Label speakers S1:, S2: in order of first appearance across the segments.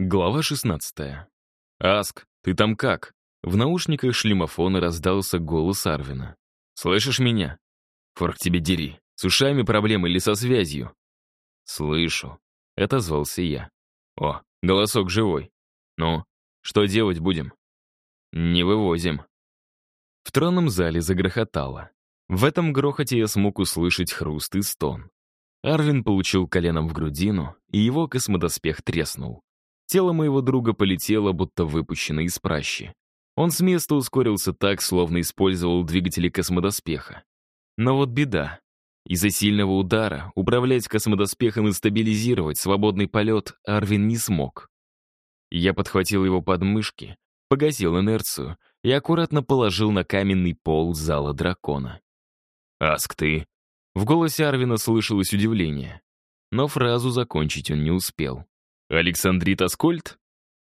S1: Глава 16. «Аск, ты там как?» В наушниках шлемофона раздался голос Арвина. «Слышишь меня?» «Форк тебе дери. С ушами проблемы или со связью?» «Слышу», — отозвался я. «О, голосок живой. Ну, что делать будем?» «Не вывозим». В тронном зале загрохотало. В этом грохоте я смог услышать хруст и стон. Арвин получил коленом в грудину, и его космодоспех треснул. Тело моего друга полетело, будто выпущено из пращи. Он с места ускорился так, словно использовал двигатели космодоспеха. Но вот беда. Из-за сильного удара управлять космодоспехом и стабилизировать свободный полет Арвин не смог. Я подхватил его подмышки, погасил инерцию и аккуратно положил на каменный пол зала дракона. «Аск, ты...» В голосе Арвина слышалось удивление. Но фразу закончить он не успел. «Александрит Аскольд?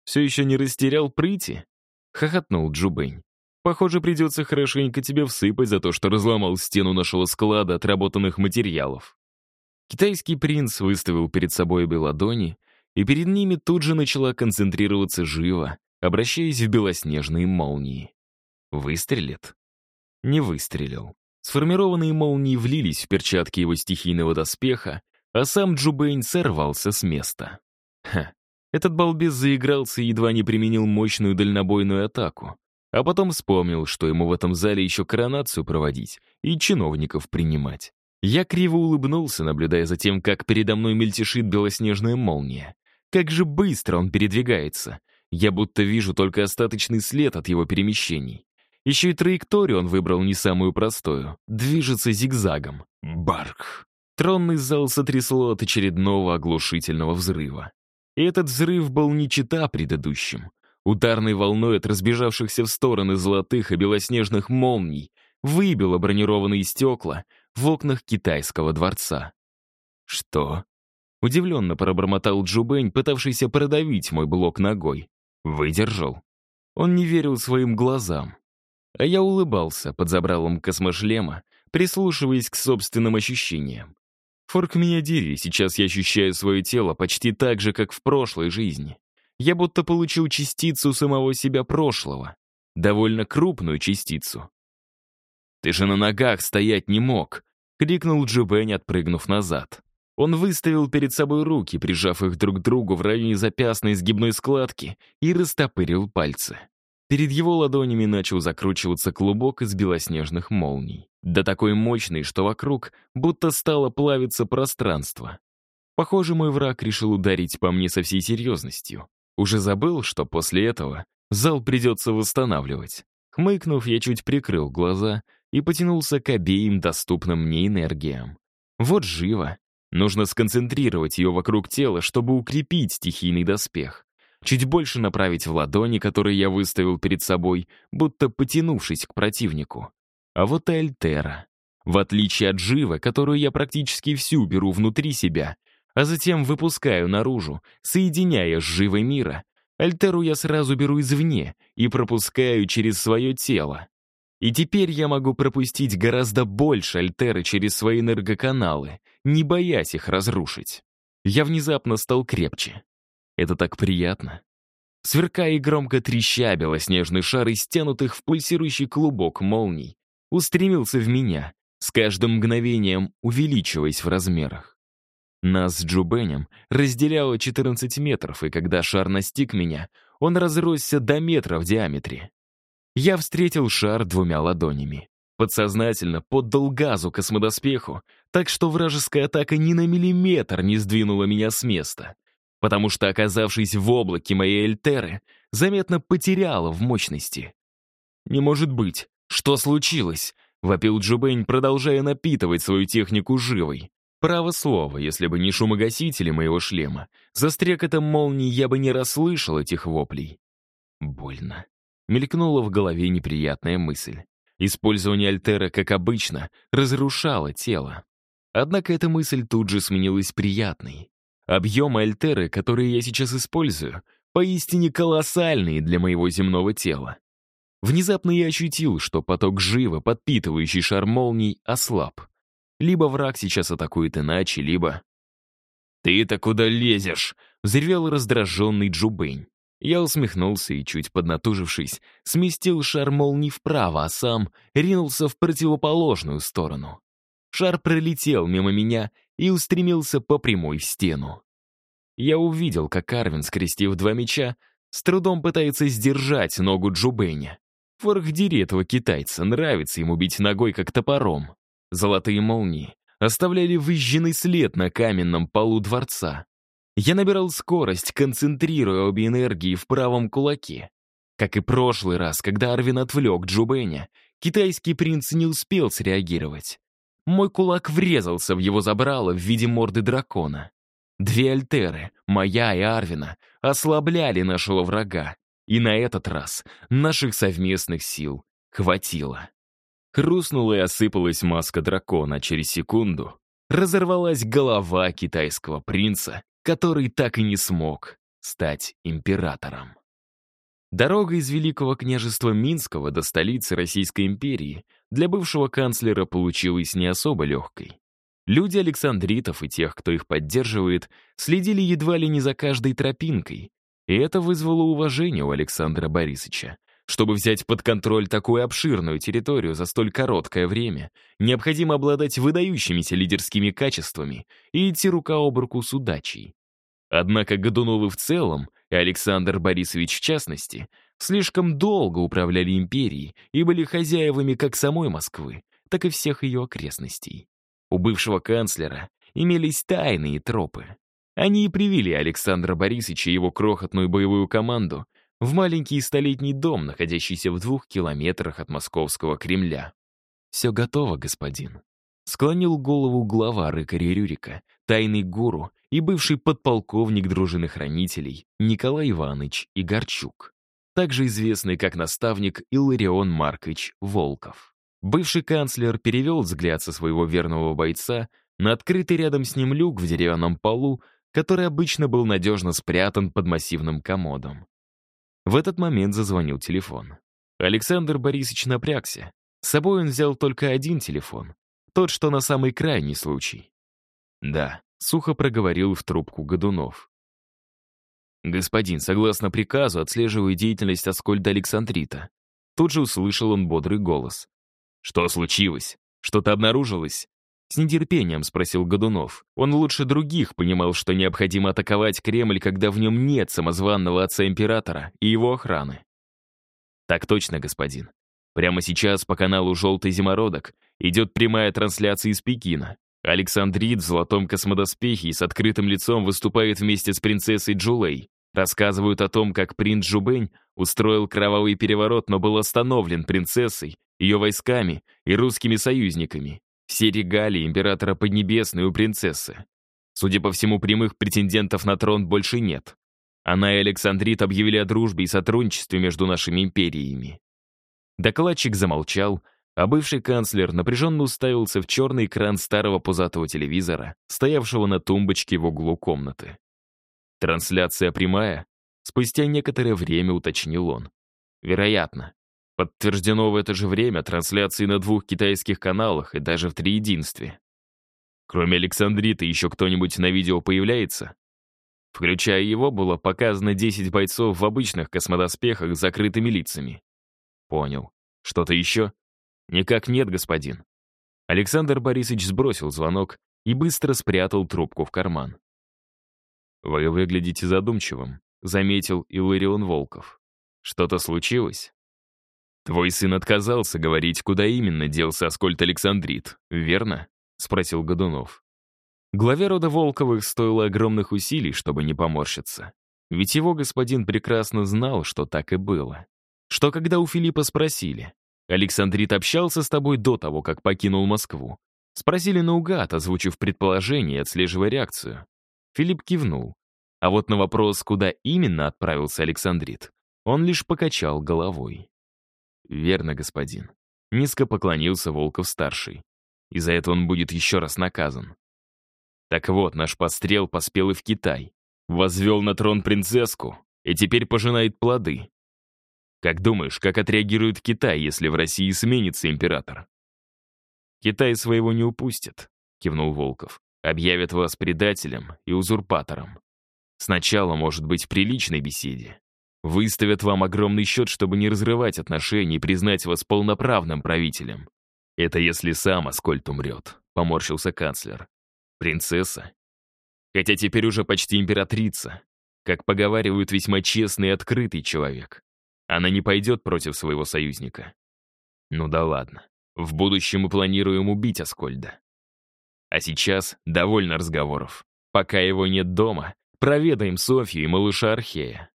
S1: Все еще не растерял прыти?» — хохотнул Джубень. «Похоже, придется хорошенько тебе всыпать за то, что разломал стену нашего склада отработанных материалов». Китайский принц выставил перед собой обе ладони, и перед ними тут же начала концентрироваться живо, обращаясь в белоснежные молнии. Выстрелит? Не выстрелил. Сформированные молнии влились в перчатки его стихийного доспеха, а сам Джубейн сорвался с места. Ха, этот балбес заигрался и едва не применил мощную дальнобойную атаку. А потом вспомнил, что ему в этом зале еще коронацию проводить и чиновников принимать. Я криво улыбнулся, наблюдая за тем, как передо мной мельтешит белоснежная молния. Как же быстро он передвигается. Я будто вижу только остаточный след от его перемещений. Еще и траекторию он выбрал не самую простую. Движется зигзагом. Барк. Тронный зал сотрясло от очередного оглушительного взрыва. Этот взрыв был не чета предыдущим. Ударной волной от разбежавшихся в стороны золотых и белоснежных молний выбило бронированные стекла в окнах китайского дворца. «Что?» — удивленно пробормотал Джубень, пытавшийся продавить мой блок ногой. Выдержал. Он не верил своим глазам. А я улыбался под забралом космошлема, прислушиваясь к собственным ощущениям. Форк меня дери, сейчас я ощущаю свое тело почти так же, как в прошлой жизни. Я будто получил частицу самого себя прошлого. Довольно крупную частицу. «Ты же на ногах стоять не мог!» — крикнул Джубень, отпрыгнув назад. Он выставил перед собой руки, прижав их друг к другу в районе запястной сгибной складки, и растопырил пальцы. Перед его ладонями начал закручиваться клубок из белоснежных молний. Да такой мощный, что вокруг будто стало плавиться пространство. Похоже, мой враг решил ударить по мне со всей серьезностью. Уже забыл, что после этого зал придется восстанавливать. Хмыкнув, я чуть прикрыл глаза и потянулся к обеим доступным мне энергиям. Вот живо. Нужно сконцентрировать ее вокруг тела, чтобы укрепить стихийный доспех чуть больше направить в ладони, которые я выставил перед собой, будто потянувшись к противнику. А вот и Альтера. В отличие от Живы, которую я практически всю беру внутри себя, а затем выпускаю наружу, соединяя с Живой мира, Альтеру я сразу беру извне и пропускаю через свое тело. И теперь я могу пропустить гораздо больше Альтеры через свои энергоканалы, не боясь их разрушить. Я внезапно стал крепче. Это так приятно. Сверкая и громко треща, белоснежный шар из стянутых в пульсирующий клубок молний устремился в меня, с каждым мгновением увеличиваясь в размерах. Нас с Джубенем разделяло 14 метров, и когда шар настиг меня, он разросся до метра в диаметре. Я встретил шар двумя ладонями. Подсознательно поддал газу космодоспеху, так что вражеская атака ни на миллиметр не сдвинула меня с места потому что, оказавшись в облаке моей Эльтеры, заметно потеряла в мощности. «Не может быть! Что случилось?» — вопил Джубень, продолжая напитывать свою технику живой. Право слово, если бы не шумогасители моего шлема, за стрекотом молнии я бы не расслышал этих воплей. Больно. Мелькнула в голове неприятная мысль. Использование Альтера, как обычно, разрушало тело. Однако эта мысль тут же сменилась приятной. Объемы альтеры, которые я сейчас использую, поистине колоссальные для моего земного тела. Внезапно я ощутил, что поток живо, подпитывающий шар молний, ослаб. Либо враг сейчас атакует иначе, либо... «Ты-то куда лезешь?» — взревел раздраженный Джубэнь. Я усмехнулся и, чуть поднатужившись, сместил шар молнии вправо, а сам ринулся в противоположную сторону. Шар пролетел мимо меня и устремился по прямой в стену. Я увидел, как Арвин, скрестив два меча, с трудом пытается сдержать ногу Джубэня. Форхдири этого китайца, нравится ему бить ногой, как топором. Золотые молнии оставляли выжженный след на каменном полу дворца. Я набирал скорость, концентрируя обе энергии в правом кулаке. Как и прошлый раз, когда Арвин отвлек Джубэня, китайский принц не успел среагировать. Мой кулак врезался в его забрало в виде морды дракона. Две альтеры, моя и Арвина, ослабляли нашего врага. И на этот раз наших совместных сил хватило. Хрустнула и осыпалась маска дракона, а через секунду разорвалась голова китайского принца, который так и не смог стать императором. Дорога из Великого княжества Минского до столицы Российской империи для бывшего канцлера получилась не особо легкой. Люди Александритов и тех, кто их поддерживает, следили едва ли не за каждой тропинкой, и это вызвало уважение у Александра Борисовича. Чтобы взять под контроль такую обширную территорию за столь короткое время, необходимо обладать выдающимися лидерскими качествами и идти рука об руку с удачей. Однако Годуновы в целом, и Александр Борисович в частности, слишком долго управляли империей и были хозяевами как самой Москвы, так и всех ее окрестностей. У бывшего канцлера имелись тайные тропы. Они и привели Александра Борисовича и его крохотную боевую команду в маленький столетний дом, находящийся в двух километрах от московского Кремля. «Все готово, господин», — склонил голову глава рыкаря Рюрика, тайный гуру и бывший подполковник дружины хранителей Николай Иванович Игорчук, также известный как наставник Илларион Маркович Волков. Бывший канцлер перевел взгляд со своего верного бойца на открытый рядом с ним люк в деревянном полу, который обычно был надежно спрятан под массивным комодом. В этот момент зазвонил телефон. Александр Борисович напрягся. С собой он взял только один телефон, тот, что на самый крайний случай. «Да», — сухо проговорил в трубку Годунов. «Господин, согласно приказу, отслеживаю деятельность Аскольда Александрита». Тут же услышал он бодрый голос. «Что случилось? Что-то обнаружилось?» С нетерпением спросил Годунов. Он лучше других понимал, что необходимо атаковать Кремль, когда в нем нет самозванного отца-императора и его охраны. Так точно, господин. Прямо сейчас по каналу «Желтый зимородок» идет прямая трансляция из Пекина. Александрит в золотом космодоспехе и с открытым лицом выступает вместе с принцессой Джулей. Рассказывают о том, как принц Жубень устроил кровавый переворот, но был остановлен принцессой, ее войсками и русскими союзниками. Все регалии императора Поднебесной у принцессы. Судя по всему, прямых претендентов на трон больше нет. Она и Александрит объявили о дружбе и сотрудничестве между нашими империями. Докладчик замолчал, а бывший канцлер напряженно уставился в черный экран старого пузатого телевизора, стоявшего на тумбочке в углу комнаты. «Трансляция прямая?» Спустя некоторое время уточнил он. «Вероятно. Подтверждено в это же время трансляции на двух китайских каналах и даже в триединстве. Кроме Александрита, еще кто-нибудь на видео появляется? Включая его, было показано 10 бойцов в обычных космодоспехах с закрытыми лицами. Понял. Что-то еще? Никак нет, господин. Александр Борисович сбросил звонок и быстро спрятал трубку в карман. «Вы выглядите задумчивым», — заметил Илларион Волков. «Что-то случилось?» «Твой сын отказался говорить, куда именно делся Аскольд Александрит, верно?» — спросил Годунов. Главе рода Волковых стоило огромных усилий, чтобы не поморщиться. Ведь его господин прекрасно знал, что так и было. Что когда у Филиппа спросили, «Александрит общался с тобой до того, как покинул Москву?» Спросили наугад, озвучив предположение отслеживая реакцию. Филипп кивнул. А вот на вопрос, куда именно отправился Александрит, он лишь покачал головой. «Верно, господин». Низко поклонился Волков-старший. И за это он будет еще раз наказан. Так вот, наш подстрел поспел и в Китай. Возвел на трон принцесску и теперь пожинает плоды. Как думаешь, как отреагирует Китай, если в России сменится император? Китай своего не упустит, кивнул Волков. объявят вас предателем и узурпатором. Сначала, может быть, в приличной беседе. Выставят вам огромный счет, чтобы не разрывать отношения и признать вас полноправным правителем. Это если сам Аскольд умрет, поморщился канцлер. Принцесса? Хотя теперь уже почти императрица. Как поговаривают, весьма честный и открытый человек. Она не пойдет против своего союзника. Ну да ладно. В будущем мы планируем убить Аскольда. А сейчас довольно разговоров. Пока его нет дома, проведаем Софью и малыша Архея.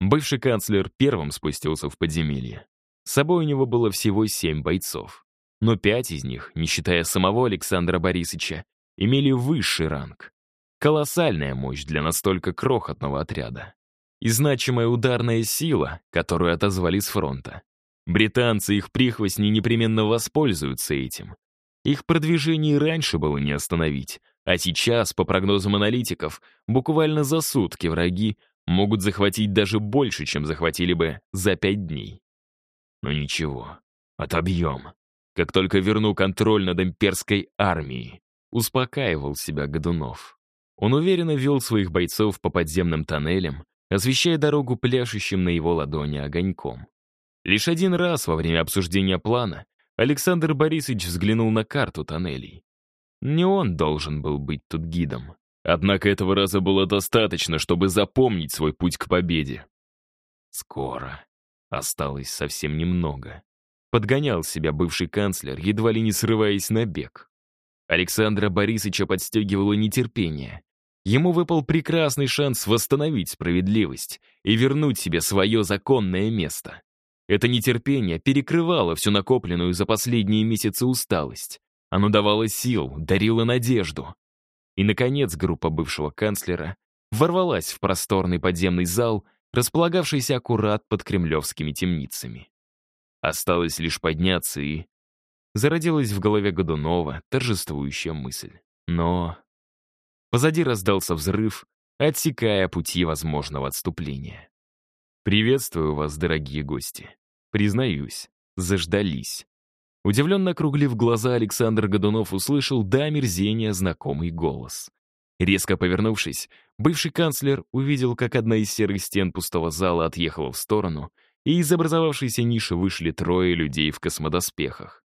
S1: Бывший канцлер первым спустился в подземелье. С собой у него было всего семь бойцов. Но пять из них, не считая самого Александра Борисовича, имели высший ранг. Колоссальная мощь для настолько крохотного отряда. И значимая ударная сила, которую отозвали с фронта. Британцы и их прихвостни непременно воспользуются этим. Их продвижение раньше было не остановить, а сейчас, по прогнозам аналитиков, буквально за сутки враги могут захватить даже больше, чем захватили бы за пять дней. Но ничего, отобьем. Как только верну контроль над имперской армией, успокаивал себя Годунов. Он уверенно вел своих бойцов по подземным тоннелям, освещая дорогу пляшущим на его ладони огоньком. Лишь один раз во время обсуждения плана Александр Борисович взглянул на карту тоннелей. Не он должен был быть тут гидом. Однако этого раза было достаточно, чтобы запомнить свой путь к победе. Скоро. Осталось совсем немного. Подгонял себя бывший канцлер, едва ли не срываясь на бег. Александра Борисовича подстегивало нетерпение. Ему выпал прекрасный шанс восстановить справедливость и вернуть себе свое законное место. Это нетерпение перекрывало всю накопленную за последние месяцы усталость. Оно давало сил, дарило надежду. И, наконец, группа бывшего канцлера ворвалась в просторный подземный зал, располагавшийся аккурат под кремлевскими темницами. Осталось лишь подняться и... Зародилась в голове Годунова торжествующая мысль. Но... Позади раздался взрыв, отсекая пути возможного отступления. «Приветствую вас, дорогие гости. Признаюсь, заждались». Удивленно округлив глаза, Александр Годунов услышал до омерзения знакомый голос. Резко повернувшись, бывший канцлер увидел, как одна из серых стен пустого зала отъехала в сторону, и из образовавшейся ниши вышли трое людей в космодоспехах.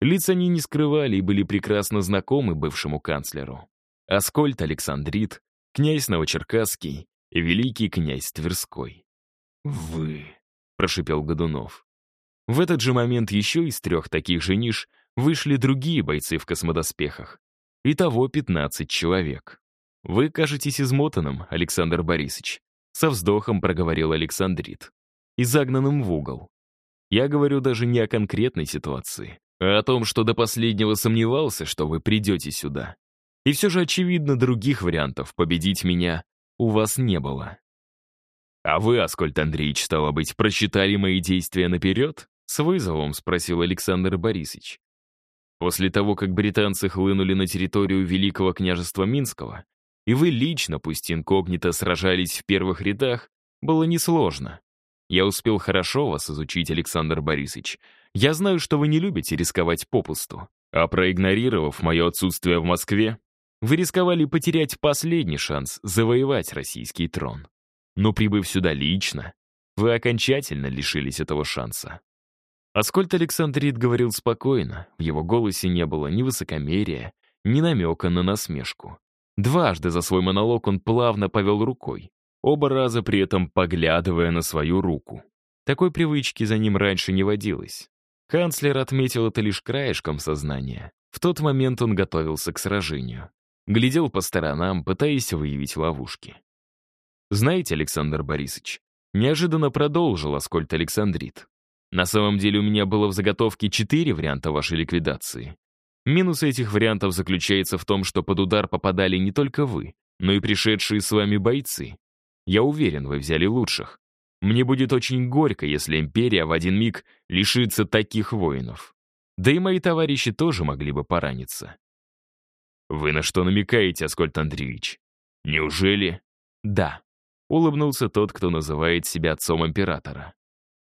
S1: Лица они не скрывали и были прекрасно знакомы бывшему канцлеру. Аскольд Александрит, князь Новочеркасский великий князь Тверской. «Вы», — прошипел Годунов. В этот же момент еще из трех таких же ниш вышли другие бойцы в космодоспехах. Итого 15 человек. «Вы кажетесь измотанным, Александр Борисович», — со вздохом проговорил Александрит. «И загнанным в угол. Я говорю даже не о конкретной ситуации, а о том, что до последнего сомневался, что вы придете сюда. И все же, очевидно, других вариантов победить меня у вас не было». «А вы, Аскольд Андреевич, стало быть, просчитали мои действия наперед?» С вызовом спросил Александр Борисович. После того, как британцы хлынули на территорию Великого княжества Минского, и вы лично, пусть инкогнито, сражались в первых рядах, было несложно. Я успел хорошо вас изучить, Александр Борисович. Я знаю, что вы не любите рисковать попусту. А проигнорировав мое отсутствие в Москве, вы рисковали потерять последний шанс завоевать российский трон. Но прибыв сюда лично, вы окончательно лишились этого шанса. Аскольд Александрит говорил спокойно, в его голосе не было ни высокомерия, ни намека на насмешку. Дважды за свой монолог он плавно повел рукой, оба раза при этом поглядывая на свою руку. Такой привычки за ним раньше не водилось. Канцлер отметил это лишь краешком сознания. В тот момент он готовился к сражению. Глядел по сторонам, пытаясь выявить ловушки. «Знаете, Александр Борисович, неожиданно продолжил Аскольд Александрит. На самом деле у меня было в заготовке четыре варианта вашей ликвидации. Минус этих вариантов заключается в том, что под удар попадали не только вы, но и пришедшие с вами бойцы. Я уверен, вы взяли лучших. Мне будет очень горько, если империя в один миг лишится таких воинов. Да и мои товарищи тоже могли бы пораниться. Вы на что намекаете, Аскольд Андреевич? Неужели? Да. Улыбнулся тот, кто называет себя отцом императора.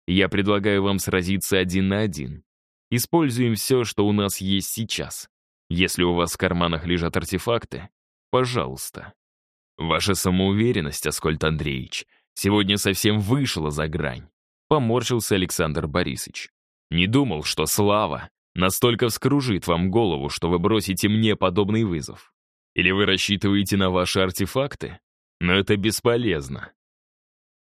S1: Я предлагаю вам сразиться один на один. Используем все, что у нас есть сейчас. Если у вас в карманах лежат артефакты, пожалуйста. Ваша самоуверенность, Аскольд Андреевич, сегодня совсем вышла за грань. Поморщился Александр Борисович. Не думал, что слава настолько вскружит вам голову, что вы бросите мне подобный вызов. Или вы рассчитываете на ваши артефакты? Но это бесполезно.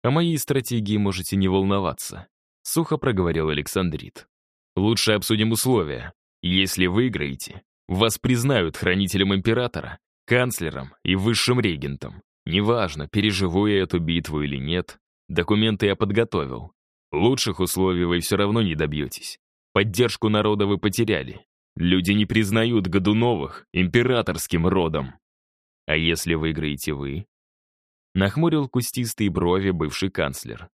S1: О моей стратегии можете не волноваться, сухо проговорил Александрит. Лучше обсудим условия. Если выиграете, вас признают хранителем императора, канцлером и высшим регентом. Неважно, переживу я эту битву или нет, документы я подготовил. Лучших условий вы все равно не добьетесь. Поддержку народа вы потеряли. Люди не признают Годуновых императорским родом. А если выиграете вы? Нахмурил кустистые брови бывший канцлер.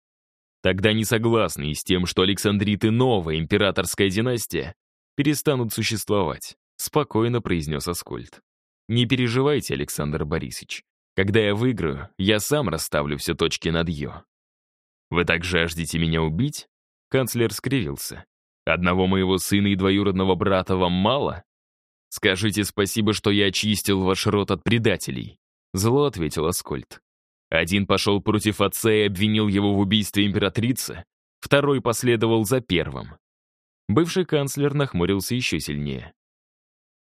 S1: Тогда не согласны и с тем, что Александриты новая императорская династия перестанут существовать, спокойно произнес Аскольд. Не переживайте, Александр Борисович. Когда я выиграю, я сам расставлю все точки над «ё». «Вы так жаждете меня убить?» Канцлер скривился. «Одного моего сына и двоюродного брата вам мало? Скажите спасибо, что я очистил ваш род от предателей», зло ответил Аскольд. Один пошел против отца и обвинил его в убийстве императрицы, второй последовал за первым. Бывший канцлер нахмурился еще сильнее.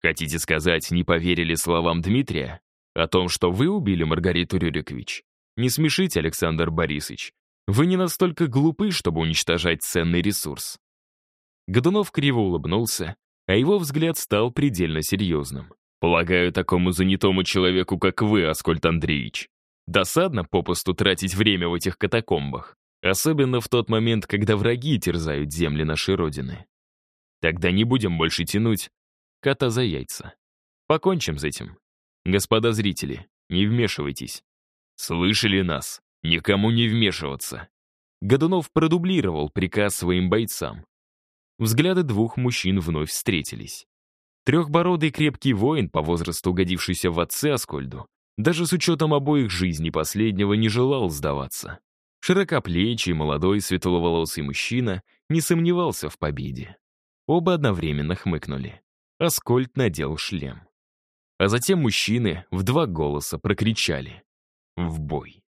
S1: «Хотите сказать, не поверили словам Дмитрия? О том, что вы убили Маргариту Рюрикович? Не смешите, Александр Борисович. Вы не настолько глупы, чтобы уничтожать ценный ресурс». Годунов криво улыбнулся, а его взгляд стал предельно серьезным. «Полагаю, такому занятому человеку, как вы, Аскольд Андреевич, досадно попусту тратить время в этих катакомбах, особенно в тот момент, когда враги терзают земли нашей Родины. Тогда не будем больше тянуть кота за яйца. Покончим с этим. Господа зрители, не вмешивайтесь. Слышали нас? Никому не вмешиваться. Годунов продублировал приказ своим бойцам. Взгляды двух мужчин вновь встретились. Трехбородый крепкий воин, по возрасту угодившийся в отце Аскольду, даже с учетом обоих жизней последнего не желал сдаваться. Широкоплечий, молодой, светловолосый мужчина не сомневался в победе. Оба одновременно хмыкнули. Аскольд надел шлем. А затем мужчины в два голоса прокричали «В бой!».